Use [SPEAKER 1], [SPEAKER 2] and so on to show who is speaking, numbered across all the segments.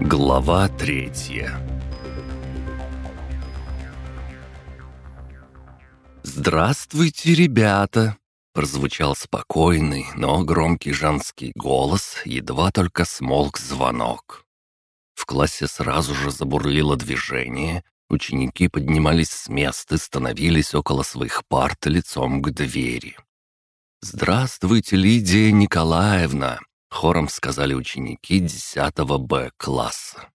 [SPEAKER 1] Глава третья «Здравствуйте, ребята!» Прозвучал спокойный, но громкий женский голос, едва только смолк звонок. В классе сразу же забурлило движение, ученики поднимались с мест и становились около своих парт лицом к двери. «Здравствуйте, Лидия Николаевна!» — хором сказали ученики 10 Б класса.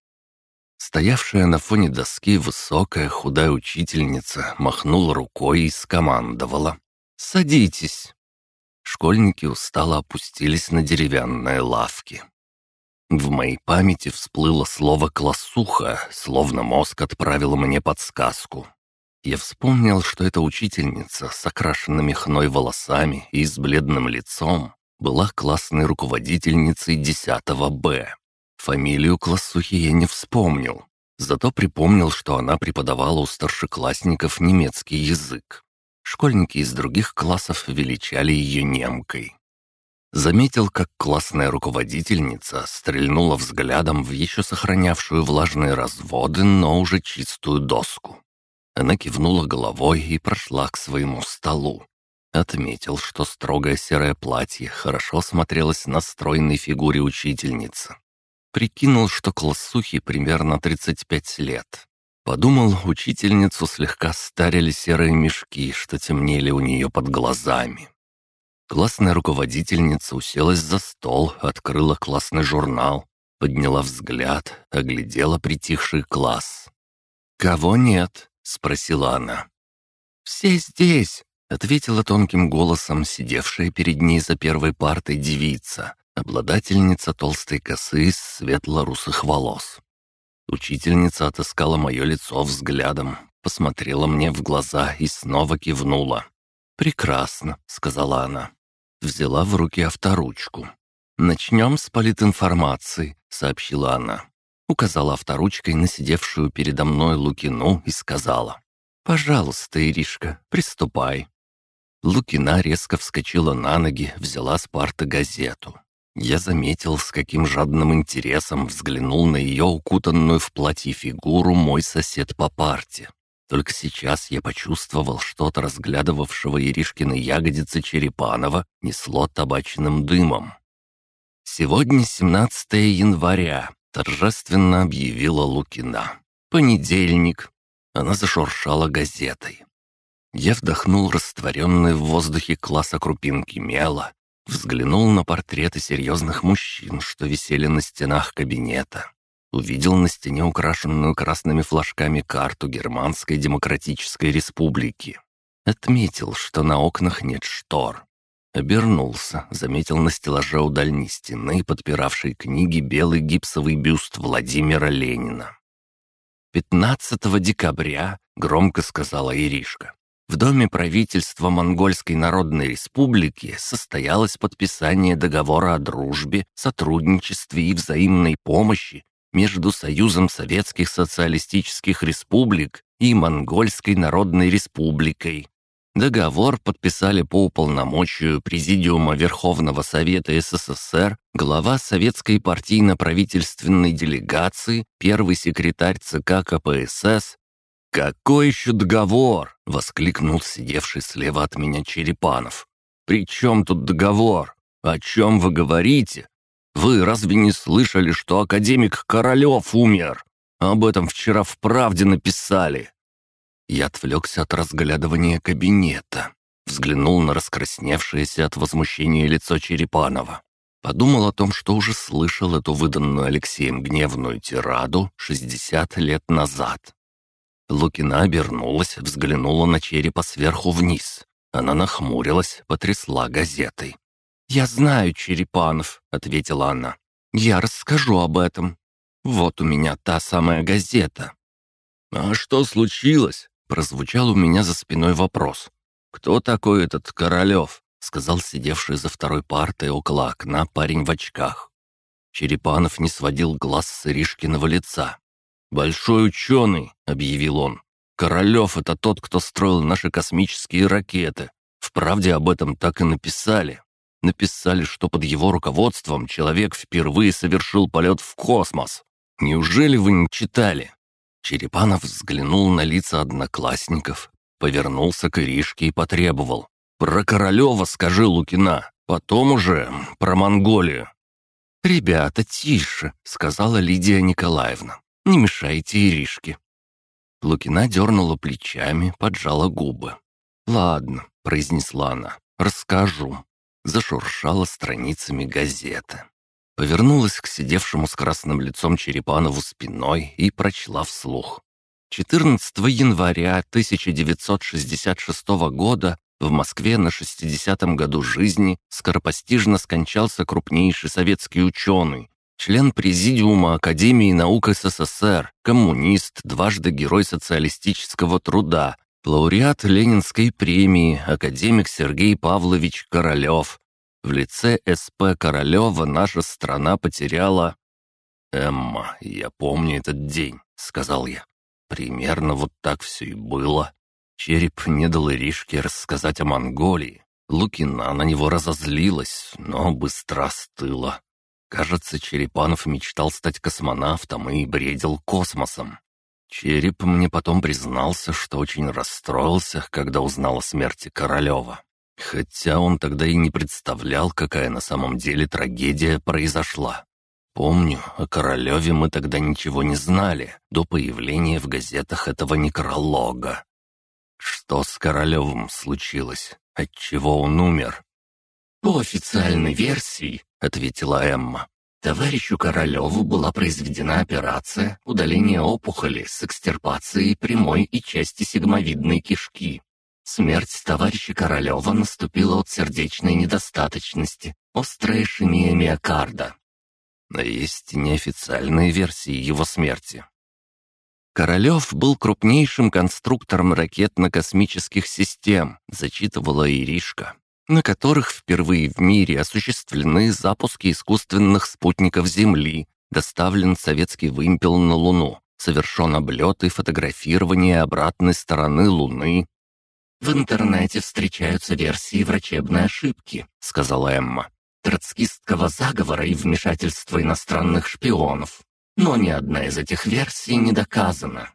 [SPEAKER 1] Стоявшая на фоне доски высокая худая учительница махнула рукой и скомандовала. «Садитесь!» Школьники устало опустились на деревянные лавки. В моей памяти всплыло слово «классуха», словно мозг отправил мне подсказку. Я вспомнил, что эта учительница с окрашенными хной волосами и с бледным лицом была классной руководительницей 10 Б. Фамилию классухи я не вспомнил, зато припомнил, что она преподавала у старшеклассников немецкий язык. Школьники из других классов величали ее немкой. Заметил, как классная руководительница стрельнула взглядом в еще сохранявшую влажные разводы, но уже чистую доску. Она кивнула головой и прошла к своему столу. Отметил, что строгое серое платье хорошо смотрелось на стройной фигуре учительницы. Прикинул, что классухе примерно 35 лет. Подумал, учительницу слегка старили серые мешки, что темнели у нее под глазами. Классная руководительница уселась за стол, открыла классный журнал, подняла взгляд, оглядела притихший класс. «Кого нет?» — спросила она. «Все здесь», — ответила тонким голосом сидевшая перед ней за первой партой девица, обладательница толстой косы из светло-русых волос. Учительница отыскала мое лицо взглядом, посмотрела мне в глаза и снова кивнула. «Прекрасно», — сказала она. Взяла в руки авторучку. «Начнем с политинформации», — сообщила она указала авторучкой на сидевшую передо мной Лукину и сказала. «Пожалуйста, Иришка, приступай». Лукина резко вскочила на ноги, взяла с парты газету. Я заметил, с каким жадным интересом взглянул на ее укутанную в платье фигуру мой сосед по парте. Только сейчас я почувствовал, что от разглядывавшего Иришкины ягодицы Черепанова несло табачным дымом. Сегодня 17 января, торжественно объявила Лукина. «Понедельник». Она зашуршала газетой. Я вдохнул растворенный в воздухе класса крупинки мела, взглянул на портреты серьезных мужчин, что висели на стенах кабинета. Увидел на стене украшенную красными флажками карту Германской Демократической Республики. Отметил, что на окнах нет штор. Обернулся, заметил на стеллаже у дальней стены, подпиравшей книги, белый гипсовый бюст Владимира Ленина. «15 декабря», — громко сказала Иришка, в Доме правительства Монгольской Народной Республики состоялось подписание договора о дружбе, сотрудничестве и взаимной помощи между Союзом Советских Социалистических Республик и Монгольской Народной Республикой. Договор подписали по уполномочию Президиума Верховного Совета СССР, глава Советской партийно-правительственной делегации, первый секретарь ЦК КПСС. «Какой еще договор?» — воскликнул сидевший слева от меня Черепанов. «При чем тут договор? О чем вы говорите? Вы разве не слышали, что академик Королев умер? Об этом вчера в «Правде» написали. Я отвлекся от разглядывания кабинета. Взглянул на раскрасневшееся от возмущения лицо Черепанова. Подумал о том, что уже слышал эту выданную Алексеем гневную тираду 60 лет назад. Лукина обернулась, взглянула на черепа сверху вниз. Она нахмурилась, потрясла газетой. «Я знаю, Черепанов», — ответила она. «Я расскажу об этом. Вот у меня та самая газета». «А что случилось?» Прозвучал у меня за спиной вопрос. «Кто такой этот Королев?» — сказал сидевший за второй партой около окна парень в очках. Черепанов не сводил глаз с Иришкиного лица. «Большой ученый», — объявил он. «Королев — это тот, кто строил наши космические ракеты. Вправде об этом так и написали. Написали, что под его руководством человек впервые совершил полет в космос. Неужели вы не читали?» Черепанов взглянул на лица одноклассников, повернулся к Иришке и потребовал. «Про Королева скажи, Лукина, потом уже про Монголию».
[SPEAKER 2] «Ребята, тише», — сказала Лидия Николаевна. «Не мешайте Иришке». Лукина дернула плечами, поджала губы. «Ладно», — произнесла она, — «расскажу». Зашуршала страницами газеты. Повернулась к сидевшему с красным лицом Черепанову спиной и прочла вслух. 14 января 1966 года в Москве на 60-м году жизни скоропостижно скончался крупнейший советский ученый, член Президиума Академии наук СССР, коммунист, дважды Герой социалистического труда, лауреат Ленинской премии, академик Сергей Павлович Королев. В лице СП Королева наша страна потеряла... «Эмма, я помню этот день», — сказал я. «Примерно вот так все и было. Череп не дал Иришке рассказать о Монголии. Лукина на него разозлилась, но быстро остыла. Кажется, Черепанов мечтал стать космонавтом и бредил космосом. Череп мне потом признался, что очень расстроился, когда узнал о смерти Королева. Хотя он тогда и не представлял, какая на самом деле трагедия произошла. Помню, о Королеве мы тогда ничего не знали, до появления в газетах этого некролога. Что с Королевым случилось? Отчего он умер? «По официальной версии», — ответила Эмма, товарищу Королеву была произведена операция удаления опухоли с экстирпацией прямой и части сигмовидной кишки. Смерть товарища Королева наступила от сердечной недостаточности, острая ишемия миокарда.
[SPEAKER 1] Но есть неофициальные версии его смерти.
[SPEAKER 2] Королев был крупнейшим конструктором ракетно-космических систем, зачитывала Иришка на которых впервые в мире осуществлены запуски искусственных спутников Земли, доставлен советский вымпел на Луну, совершен облет и фотографирование обратной стороны Луны. «В интернете встречаются версии врачебной ошибки», — сказала Эмма. «Троцкистского заговора и вмешательства иностранных шпионов. Но ни одна из этих версий не доказана».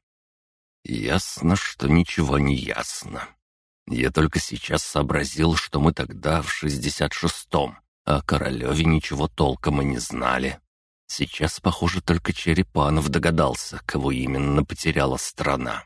[SPEAKER 1] «Ясно, что ничего не ясно», я только сейчас сообразил, что мы тогда в 66-м, а о Королеве ничего толком и не знали. Сейчас, похоже, только Черепанов догадался, кого именно потеряла страна.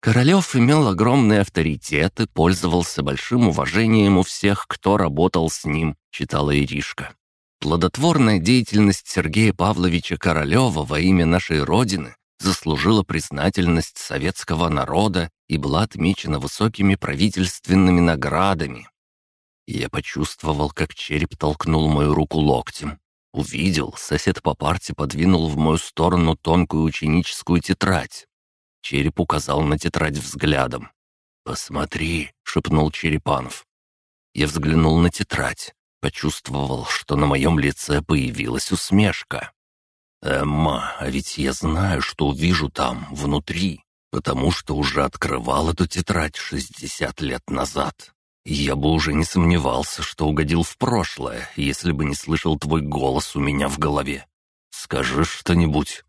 [SPEAKER 2] Королев имел огромный авторитет и пользовался большим уважением у всех, кто работал с ним, читала Иришка. Плодотворная деятельность Сергея Павловича Королева во имя нашей Родины заслужила признательность советского народа и была отмечена высокими правительственными наградами. Я почувствовал, как череп толкнул мою руку локтем. Увидел, сосед по парте подвинул в мою сторону тонкую ученическую тетрадь. Череп указал на тетрадь взглядом. «Посмотри», — шепнул Черепанов. Я взглянул на тетрадь, почувствовал, что на моем лице появилась усмешка. «Эмма, а ведь я знаю, что увижу там, внутри, потому что уже открывал эту тетрадь шестьдесят лет назад. Я бы уже не сомневался, что угодил в прошлое, если бы не слышал твой голос у меня в голове. Скажи что-нибудь».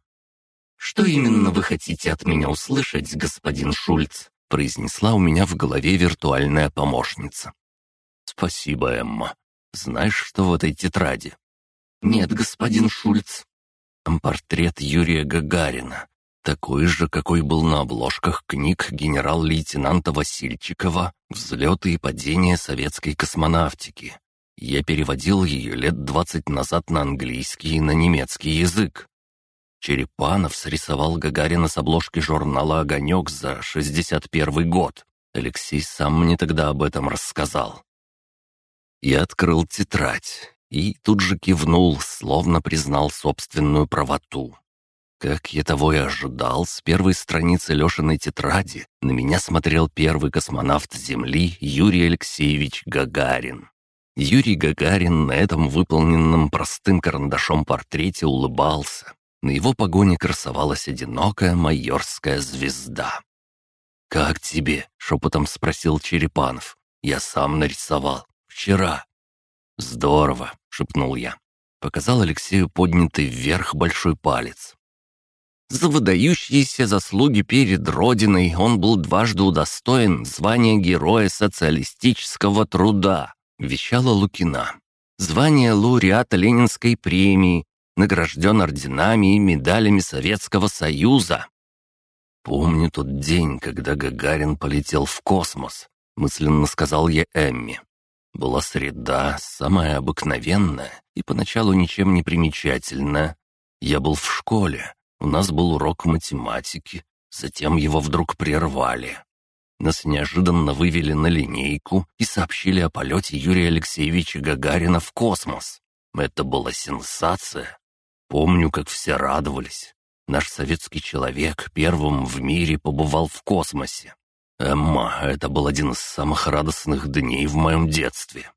[SPEAKER 1] «Что именно вы хотите от меня услышать, господин Шульц?» произнесла у меня в голове виртуальная помощница. «Спасибо, Эмма. Знаешь, что в этой тетради?»
[SPEAKER 2] «Нет, господин Шульц»,
[SPEAKER 1] портрет Юрия Гагарина, такой же, какой был на обложках книг генерал-лейтенанта Васильчикова «Взлеты и падения советской космонавтики». Я переводил ее лет двадцать назад на английский и на немецкий язык. Черепанов срисовал Гагарина с обложки журнала «Огонек» за 61 год. Алексей сам мне тогда об этом рассказал. Я открыл тетрадь и тут же кивнул, словно признал собственную правоту. Как я того и ожидал, с первой страницы Лешиной тетради на меня смотрел первый космонавт Земли Юрий Алексеевич Гагарин. Юрий Гагарин на этом выполненном простым карандашом портрете улыбался. На его погоне красовалась одинокая майорская звезда. «Как тебе?» — шепотом спросил Черепанов. «Я сам нарисовал. Вчера». «Здорово», — шепнул я. Показал Алексею поднятый вверх большой палец. За выдающиеся заслуги перед Родиной он был дважды удостоен звания Героя социалистического труда, вещала Лукина. Звание лауреата Ленинской премии, награжден орденами и медалями Советского Союза. «Помню тот день, когда Гагарин полетел в космос», — мысленно сказал я Эмми. Была среда, самая обыкновенная и поначалу ничем не примечательная. Я был в школе, у нас был урок математики, затем его вдруг прервали. Нас неожиданно вывели на линейку и сообщили о полете Юрия Алексеевича Гагарина в космос. Это была сенсация. Помню, как все радовались. Наш советский человек первым в мире побывал в космосе. Эмма, это был один из самых радостных дней в моем детстве.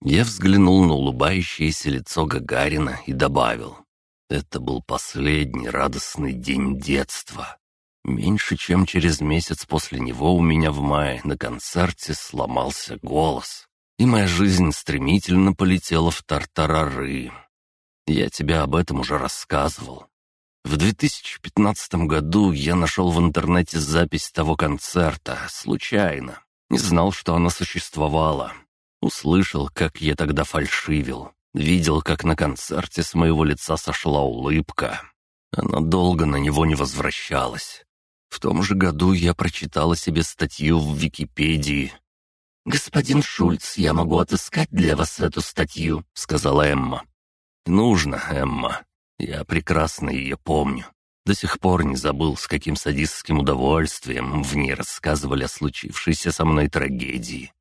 [SPEAKER 1] Я взглянул на улыбающееся лицо Гагарина и добавил. Это был последний радостный день детства. Меньше чем через месяц после него у меня в мае на концерте сломался голос, и моя жизнь стремительно полетела в тартарары. Я тебе об этом уже рассказывал. В 2015 году я нашел в интернете запись того концерта, случайно. Не знал, что она существовала. Услышал, как я тогда фальшивил. Видел, как на концерте с моего лица сошла улыбка. Она долго на него не возвращалась. В том же году я прочитала себе статью в Википедии. «Господин Шульц, я могу отыскать для вас эту статью», — сказала Эмма. «Нужно, Эмма. Я прекрасно ее помню. До сих пор не забыл, с каким садистским удовольствием в ней рассказывали о случившейся со мной трагедии.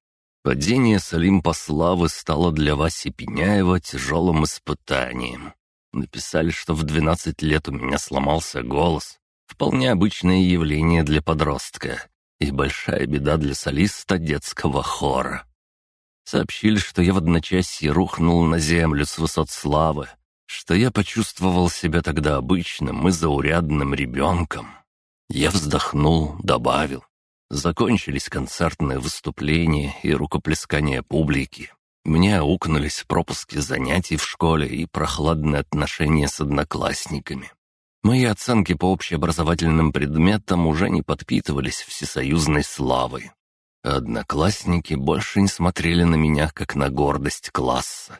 [SPEAKER 1] Падение с Олимпа славы стало для Васи Пеняева тяжелым испытанием. Написали, что в 12 лет у меня сломался голос. Вполне обычное явление для подростка и большая беда для солиста детского хора. Сообщили, что я в одночасье рухнул на землю с высот славы, что я почувствовал себя тогда обычным и заурядным ребенком. Я вздохнул, добавил. Закончились концертные выступления и рукоплескания публики. Мне аукнулись пропуски занятий в школе и прохладные отношения с одноклассниками. Мои оценки по общеобразовательным предметам уже не подпитывались всесоюзной славой. Одноклассники больше не смотрели на меня, как на гордость класса.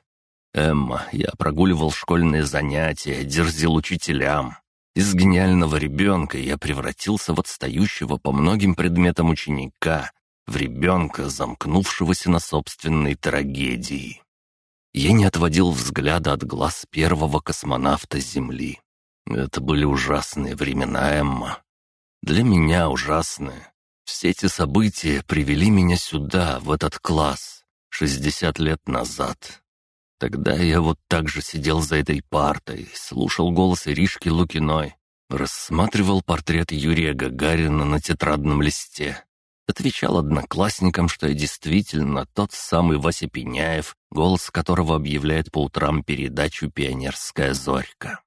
[SPEAKER 1] Эмма, я прогуливал школьные занятия, дерзил учителям. Из гениального ребенка я превратился в отстающего по многим предметам ученика, в ребенка, замкнувшегося на собственной трагедии. Я не отводил взгляда от глаз первого космонавта Земли. Это были ужасные времена, Эмма. Для меня ужасные. Все эти события привели меня сюда, в этот класс, 60 лет назад. Тогда я вот так же сидел за этой партой, слушал голос Иришки Лукиной, рассматривал портрет Юрия Гагарина на тетрадном листе. Отвечал одноклассникам, что я действительно тот самый Вася Пеняев, голос которого объявляет по утрам передачу «Пионерская зорька».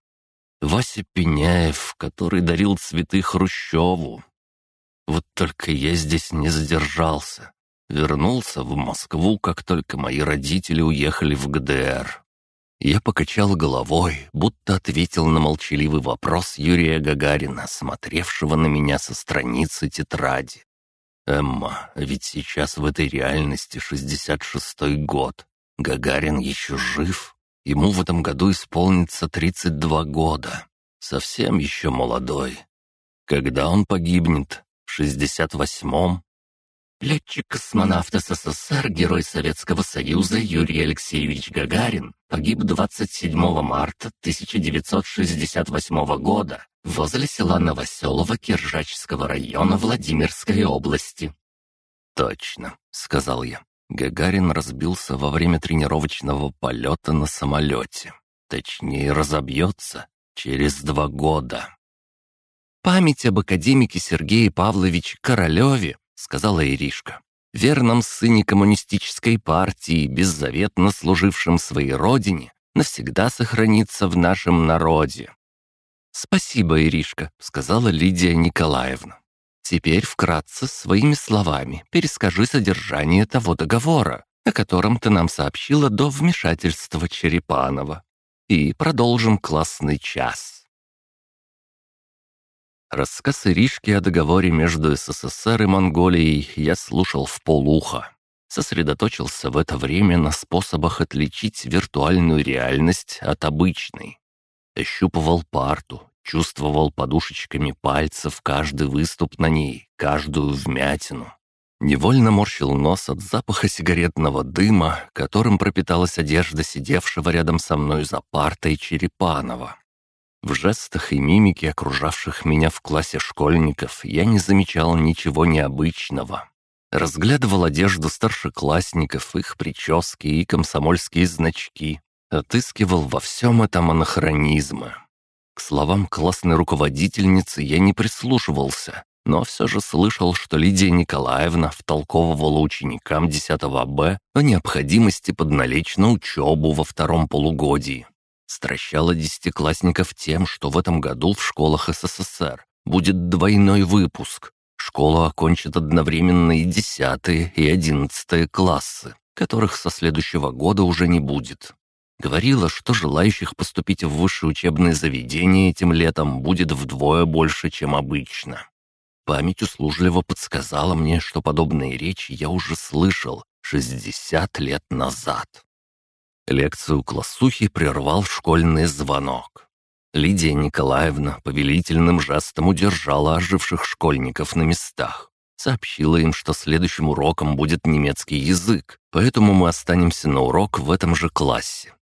[SPEAKER 1] Вася Пеняев, который дарил цветы Хрущеву, вот только я здесь не задержался. Вернулся в Москву, как только мои родители уехали в ГДР. Я покачал головой, будто ответил на молчаливый вопрос Юрия Гагарина, смотревшего на меня со страницы тетради. «Эмма, ведь сейчас в этой реальности 66-й год. Гагарин еще жив. Ему в этом году исполнится 32 года. Совсем еще молодой. Когда он погибнет, в 68-м Летчик-космонавт СССР, Герой Советского Союза Юрий Алексеевич Гагарин погиб 27 марта 1968 года возле села Новоселово Киржачского района Владимирской области. «Точно», — сказал я. Гагарин разбился во время тренировочного полета на самолете. Точнее, разобьется через два года. Память об академике Сергее Павловиче Королеве, сказала Иришка, верном сыне коммунистической партии, беззаветно служившем своей родине, навсегда сохранится в нашем народе. «Спасибо, Иришка», — сказала Лидия Николаевна. «Теперь вкратце своими словами перескажи содержание того договора, о котором ты нам сообщила до вмешательства Черепанова. И продолжим классный час». Рассказ Иришки о договоре между СССР и Монголией я слушал в полуха. Сосредоточился в это время на способах отличить виртуальную реальность от обычной. Ощупывал парту, чувствовал подушечками пальцев каждый выступ на ней, каждую вмятину. Невольно морщил нос от запаха сигаретного дыма, которым пропиталась одежда сидевшего рядом со мной за партой Черепанова. В жестах и мимике окружавших меня в классе школьников я не замечал ничего необычного. Разглядывал одежду старшеклассников, их прически и комсомольские значки. Отыскивал во всем этом анахронизмы. К словам классной руководительницы я не прислушивался, но все же слышал, что Лидия Николаевна втолковывала ученикам 10 Б о необходимости подналечь на учебу во втором полугодии. Стращала десятиклассников тем, что в этом году в школах СССР будет двойной выпуск. Школу окончат одновременно и десятые, и одиннадцатые классы, которых со следующего года уже не будет. Говорила, что желающих поступить в высшее учебное заведение этим летом будет вдвое больше, чем обычно. Память услужливо подсказала мне, что подобные речи я уже слышал 60 лет назад. Лекцию классухи прервал школьный звонок. Лидия Николаевна повелительным жестом удержала оживших школьников на местах. Сообщила им, что следующим уроком будет немецкий язык, поэтому мы останемся на урок в этом же классе.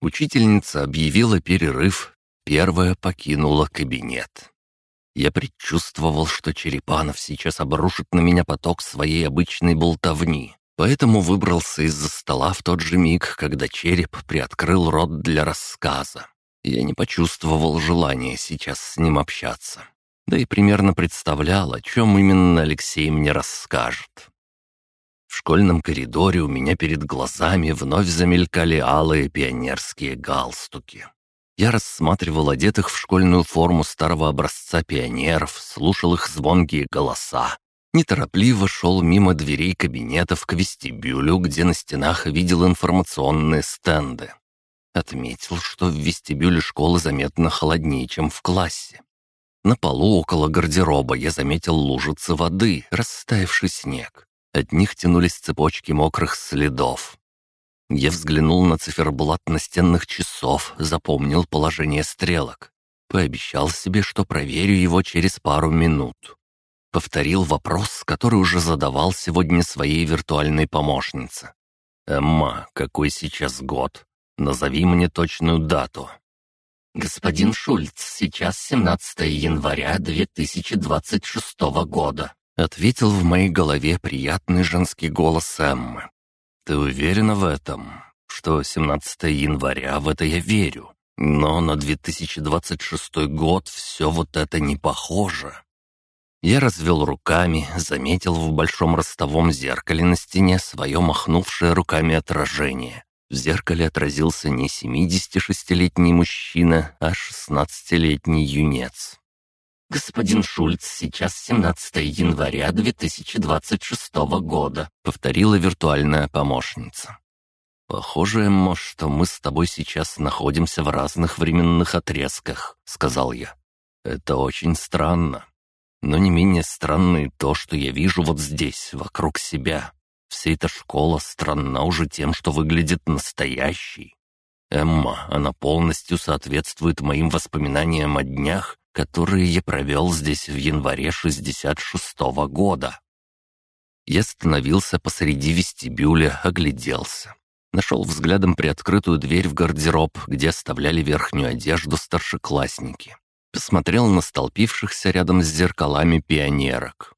[SPEAKER 1] Учительница объявила перерыв, первая покинула кабинет. Я предчувствовал, что Черепанов сейчас обрушит на меня поток своей обычной болтовни, поэтому выбрался из-за стола в тот же миг, когда череп приоткрыл рот для рассказа. Я не почувствовал желания сейчас с ним общаться. Да и примерно представлял, о чем именно Алексей мне расскажет. В школьном коридоре у меня перед глазами вновь замелькали алые пионерские галстуки. Я рассматривал одетых в школьную форму старого образца пионеров, слушал их звонкие голоса. Неторопливо шел мимо дверей кабинетов к вестибюлю, где на стенах видел информационные стенды. Отметил, что в вестибюле школы заметно холоднее, чем в классе. На полу около гардероба я заметил лужицы воды, растаявший снег. От них тянулись цепочки мокрых следов. Я взглянул на циферблат настенных часов, запомнил положение стрелок. Пообещал себе, что проверю его через пару минут. Повторил вопрос, который уже задавал сегодня своей виртуальной помощнице. «Эмма, какой сейчас год? Назови мне точную дату».
[SPEAKER 2] «Господин Шульц, сейчас 17 января 2026 года», —
[SPEAKER 1] ответил в моей голове приятный женский голос Эммы. «Ты уверена в этом? Что 17 января, в это я верю. Но на 2026 год все вот это не похоже». Я развел руками, заметил в большом ростовом зеркале на стене свое махнувшее руками отражение. В зеркале отразился не 76-летний мужчина, а 16-летний юнец.
[SPEAKER 2] «Господин Шульц, сейчас 17 января 2026 года», —
[SPEAKER 1] повторила виртуальная помощница. «Похоже, Эммо, что мы с тобой сейчас находимся в разных временных отрезках», — сказал я. «Это очень странно. Но не менее странно и то, что я вижу вот здесь, вокруг себя. Вся эта школа странна уже тем, что выглядит настоящей. Эмма, она полностью соответствует моим воспоминаниям о днях, которые я провел здесь в январе 66-го года. Я остановился посреди вестибюля, огляделся. Нашел взглядом приоткрытую дверь в гардероб, где оставляли верхнюю одежду старшеклассники. Посмотрел на столпившихся рядом с зеркалами пионерок.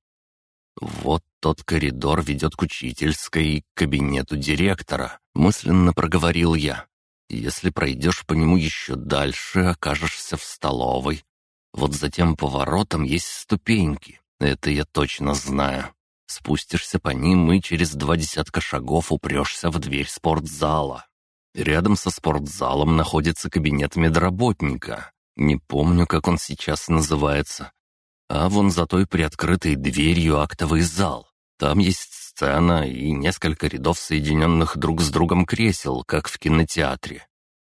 [SPEAKER 1] Вот тот коридор ведет к учительской и к кабинету директора, мысленно проговорил я. Если пройдешь по нему еще дальше, окажешься в столовой, вот за тем поворотом есть ступеньки, это я точно знаю. Спустишься по ним и через два десятка шагов упрешься в дверь спортзала. Рядом со спортзалом находится кабинет медработника. Не помню, как он сейчас называется. А вон за той приоткрытой дверью актовый зал. Там есть сцена и несколько рядов соединенных друг с другом кресел, как в кинотеатре.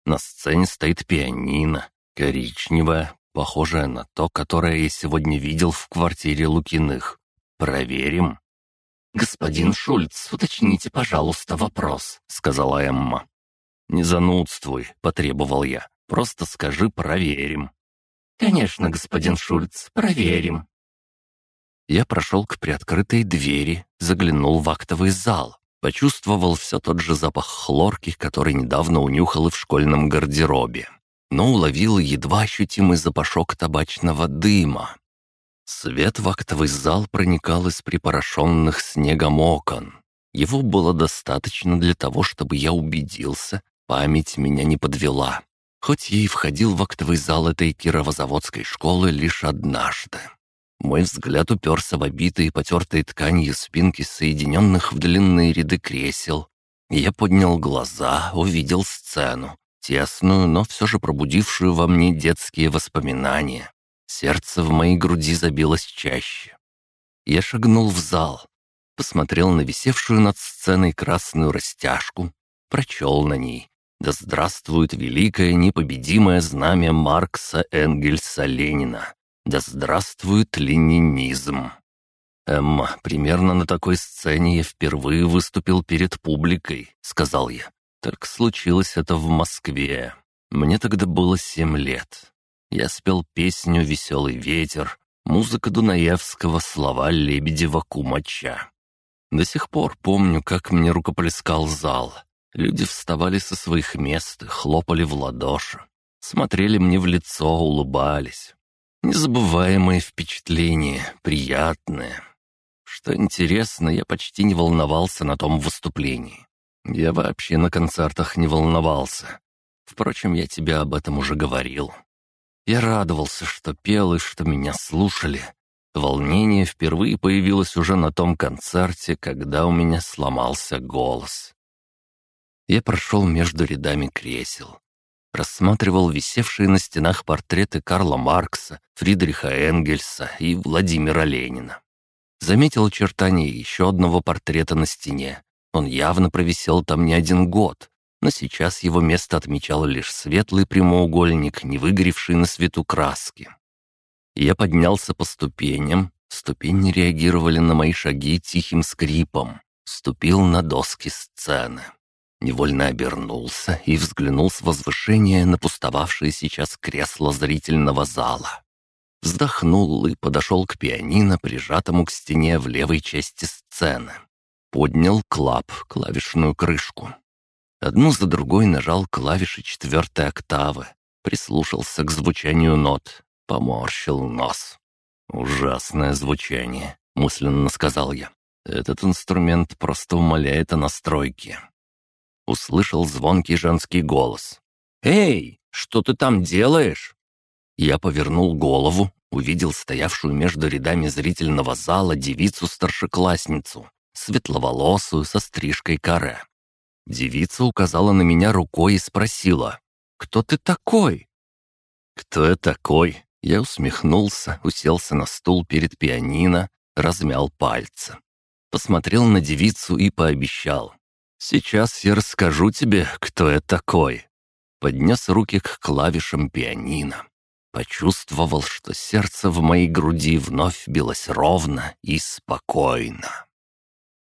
[SPEAKER 1] На сцене стоит пианино, коричневая, похожее на то, которое я сегодня видел в квартире Лукиных. Проверим.
[SPEAKER 2] «Господин Шульц, уточните, пожалуйста, вопрос», — сказала Эмма.
[SPEAKER 1] «Не занудствуй», — потребовал я. «Просто скажи «проверим».
[SPEAKER 2] «Конечно, господин Шульц, проверим».
[SPEAKER 1] Я прошел к приоткрытой двери, заглянул в актовый зал, почувствовал все тот же запах хлорки, который недавно унюхал и в школьном гардеробе, но уловил едва ощутимый запашок табачного дыма. Свет в актовый зал проникал из припорошенных снегом окон. Его было достаточно для того, чтобы я убедился, память меня не подвела. Хоть я и входил в актовый зал этой кировозаводской школы лишь однажды. Мой взгляд уперся в обитые потертые тканью спинки соединенных в длинные ряды кресел. Я поднял глаза, увидел сцену, тесную, но все же пробудившую во мне детские воспоминания. Сердце в моей груди забилось чаще. Я шагнул в зал, посмотрел на висевшую над сценой красную растяжку, прочел на ней «Да здравствует великое непобедимое знамя Маркса Энгельса Ленина! Да здравствует ленинизм!» «Эмма, примерно на такой сцене я впервые выступил перед публикой», — сказал я. «Только случилось это в Москве. Мне тогда было семь лет. Я спел песню «Веселый ветер», музыка Дунаевского, слова Лебедева Кумача. До сих пор помню, как мне рукоплескал зал. Люди вставали со своих мест хлопали в ладоши. Смотрели мне в лицо, улыбались. Незабываемые впечатления, приятные. Что интересно, я почти не волновался на том выступлении. Я вообще на концертах не волновался. Впрочем, я тебе об этом уже говорил. Я радовался, что пел и что меня слушали. Волнение впервые появилось уже на том концерте, когда у меня сломался голос. Я прошел между рядами кресел. Рассматривал висевшие на стенах портреты Карла Маркса, Фридриха Энгельса и Владимира Ленина. Заметил очертания еще одного портрета на стене. Он явно провисел там не один год, но сейчас его место отмечал лишь светлый прямоугольник, не выгоревший на свету краски. Я поднялся по ступеням, ступени реагировали на мои шаги тихим скрипом, ступил на доски сцены. Невольно обернулся и взглянул с возвышения на пустовавшее сейчас кресло зрительного зала. Вздохнул и подошел к пианино, прижатому к стене в левой части сцены. Поднял клап, клавишную крышку. Одну за другой нажал клавиши четвертой октавы, прислушался к звучанию нот, поморщил нос. «Ужасное звучание», — мысленно сказал я. «Этот инструмент просто умаляет о настройке». Услышал звонкий женский голос. «Эй, что ты там делаешь?» Я повернул голову, увидел стоявшую между рядами зрительного зала девицу-старшеклассницу, светловолосую со стрижкой каре. Девица указала на меня рукой и спросила, «Кто ты такой?» «Кто я такой?» Я усмехнулся, уселся на стул перед пианино, размял пальцы. Посмотрел на девицу и пообещал. «Сейчас я расскажу тебе, кто я такой». Поднес руки к клавишам пианино. Почувствовал, что сердце в моей груди вновь билось ровно и спокойно.